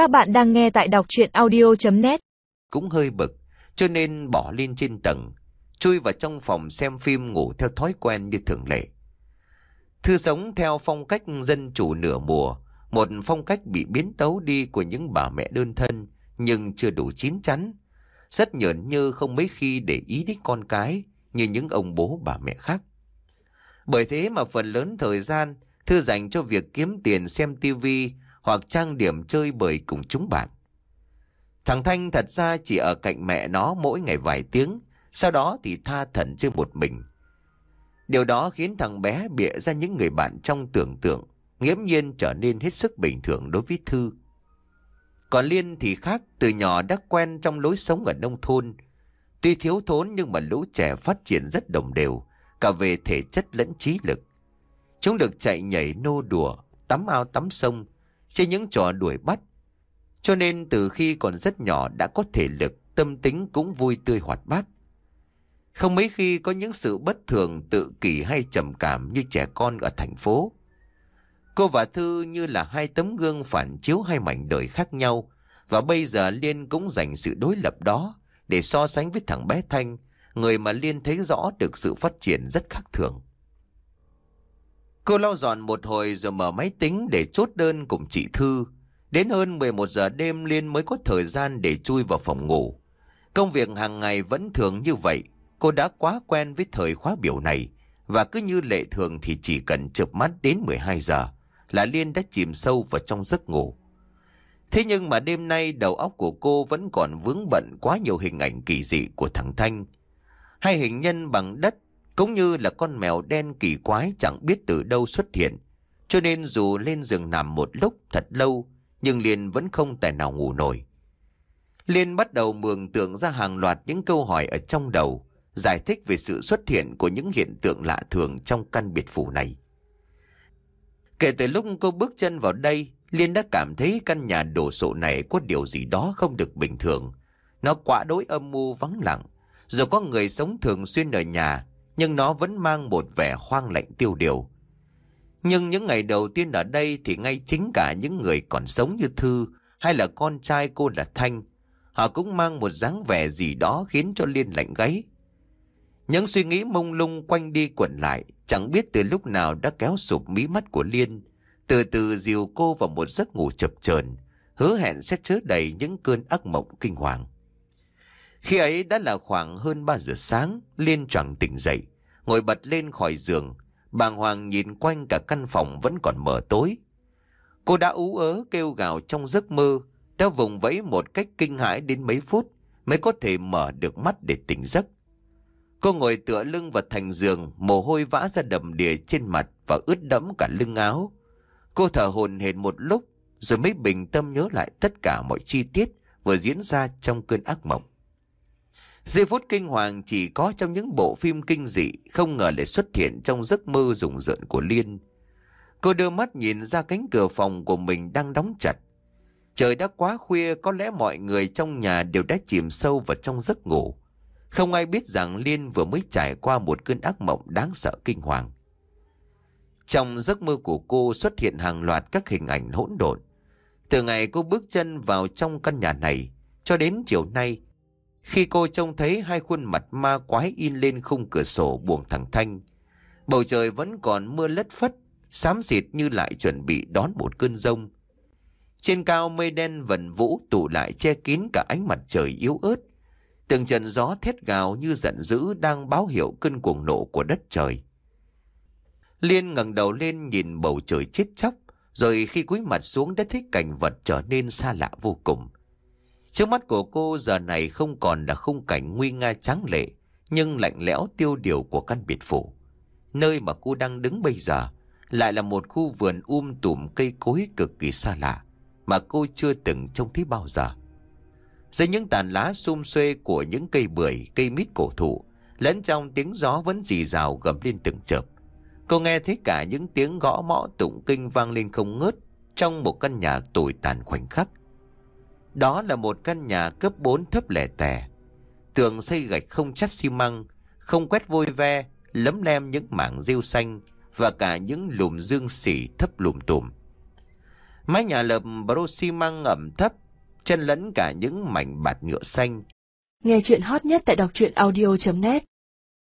Các bạn đang nghe tại đọc chuyện audio.net Cũng hơi bực, cho nên bỏ lên trên tầng, chui vào trong phòng xem phim ngủ theo thói quen như thường lệ. Thư sống theo phong cách dân chủ nửa mùa, một phong cách bị biến tấu đi của những bà mẹ đơn thân, nhưng chưa đủ chín chắn. Rất nhởn như không mấy khi để ý đến con cái, như những ông bố bà mẹ khác. Bởi thế mà phần lớn thời gian, Thư dành cho việc kiếm tiền xem tivi hoặc trang điểm chơi bời cùng chúng bạn. Thằng Thanh thật ra chỉ ở cạnh mẹ nó mỗi ngày vài tiếng, sau đó thì tha thần chơi một mình. Điều đó khiến thằng bé bịa ra những người bạn trong tưởng tượng, nghiễm nhiên trở nên hết sức bình thường đối với Thư. Còn Liên thì khác, từ nhỏ đã quen trong lối sống ở nông thôn. Tuy thiếu thốn nhưng mà lũ trẻ phát triển rất đồng đều, cả về thể chất lẫn trí lực. Chúng được chạy nhảy nô đùa, tắm ao tắm sông, chơi những trò đuổi bắt. Cho nên từ khi còn rất nhỏ đã có thể lực, tâm tính cũng vui tươi hoạt bát. Không mấy khi có những sự bất thường tự kỷ hay trầm cảm như trẻ con ở thành phố. Cô và Thư như là hai tấm gương phản chiếu hai mảnh đời khác nhau và bây giờ Liên cũng dành sự đối lập đó để so sánh với thằng bé Thanh, người mà Liên thấy rõ được sự phát triển rất khác thường. Cô lau dọn một hồi rồi mở máy tính để chốt đơn cùng chị Thư. Đến hơn 11 giờ đêm Liên mới có thời gian để chui vào phòng ngủ. Công việc hàng ngày vẫn thường như vậy. Cô đã quá quen với thời khóa biểu này. Và cứ như lệ thường thì chỉ cần chợp mắt đến 12 giờ là Liên đã chìm sâu vào trong giấc ngủ. Thế nhưng mà đêm nay đầu óc của cô vẫn còn vướng bận quá nhiều hình ảnh kỳ dị của thằng Thanh. Hai hình nhân bằng đất cũng như là con mèo đen kỳ quái chẳng biết từ đâu xuất hiện. Cho nên dù lên giường nằm một lúc thật lâu, nhưng Liên vẫn không tài nào ngủ nổi. Liên bắt đầu mường tượng ra hàng loạt những câu hỏi ở trong đầu, giải thích về sự xuất hiện của những hiện tượng lạ thường trong căn biệt phủ này. Kể từ lúc cô bước chân vào đây, Liên đã cảm thấy căn nhà đổ sộ này có điều gì đó không được bình thường. Nó quá đối âm mưu vắng lặng, dù có người sống thường xuyên ở nhà, nhưng nó vẫn mang một vẻ hoang lạnh tiêu điều. Nhưng những ngày đầu tiên ở đây thì ngay chính cả những người còn sống như Thư hay là con trai cô là Thanh, họ cũng mang một dáng vẻ gì đó khiến cho Liên lạnh gáy. Những suy nghĩ mông lung quanh đi quẩn lại, chẳng biết từ lúc nào đã kéo sụp mí mắt của Liên, từ từ dìu cô vào một giấc ngủ chập chờn, hứa hẹn sẽ chứa đầy những cơn ác mộng kinh hoàng. Khi ấy đã là khoảng hơn 3 giờ sáng, Liên choàng tỉnh dậy, ngồi bật lên khỏi giường, bàng hoàng nhìn quanh cả căn phòng vẫn còn mờ tối. Cô đã ú ớ kêu gào trong giấc mơ, đã vùng vẫy một cách kinh hãi đến mấy phút mới có thể mở được mắt để tỉnh giấc. Cô ngồi tựa lưng vào thành giường, mồ hôi vã ra đầm đìa trên mặt và ướt đẫm cả lưng áo. Cô thở hồn hển một lúc, rồi mới bình tâm nhớ lại tất cả mọi chi tiết vừa diễn ra trong cơn ác mộng. Giây phút kinh hoàng chỉ có trong những bộ phim kinh dị, không ngờ lại xuất hiện trong giấc mơ rùng rợn của Liên. Cô đưa mắt nhìn ra cánh cửa phòng của mình đang đóng chặt. Trời đã quá khuya, có lẽ mọi người trong nhà đều đã chìm sâu vào trong giấc ngủ. Không ai biết rằng Liên vừa mới trải qua một cơn ác mộng đáng sợ kinh hoàng. Trong giấc mơ của cô xuất hiện hàng loạt các hình ảnh hỗn độn. Từ ngày cô bước chân vào trong căn nhà này, cho đến chiều nay, khi cô trông thấy hai khuôn mặt ma quái in lên khung cửa sổ buồng thằng Thanh, bầu trời vẫn còn mưa lất phất, xám xịt như lại chuẩn bị đón một cơn rông. Trên cao mây đen vần vũ tụ lại che kín cả ánh mặt trời yếu ớt. Từng trận gió thét gào như giận dữ đang báo hiệu cơn cuồng nộ của đất trời. Liên ngẩng đầu lên nhìn bầu trời chết chóc, rồi khi cúi mặt xuống đã thấy cảnh vật trở nên xa lạ vô cùng. Trước mắt của cô giờ này không còn là khung cảnh nguy nga tráng lệ, nhưng lạnh lẽo tiêu điều của căn biệt phủ. Nơi mà cô đang đứng bây giờ lại là một khu vườn um tùm cây cối cực kỳ xa lạ mà cô chưa từng trông thấy bao giờ. Dưới những tàn lá xum xuê của những cây bưởi, cây mít cổ thụ, lẫn trong tiếng gió vẫn rì rào gầm lên từng chợp. Cô nghe thấy cả những tiếng gõ mõ tụng kinh vang lên không ngớt trong một căn nhà tồi tàn khoảnh khắc. Đó là một căn nhà cấp 4 thấp lẻ tẻ. Tường xây gạch không chắt xi măng, không quét vôi ve, lấm lem những mảng rêu xanh và cả những lùm dương xỉ thấp lùm tùm. Mái nhà lợp bro xi măng ẩm thấp, chân lẫn cả những mảnh bạt nhựa xanh. Nghe chuyện hot nhất tại đọc truyện audio.net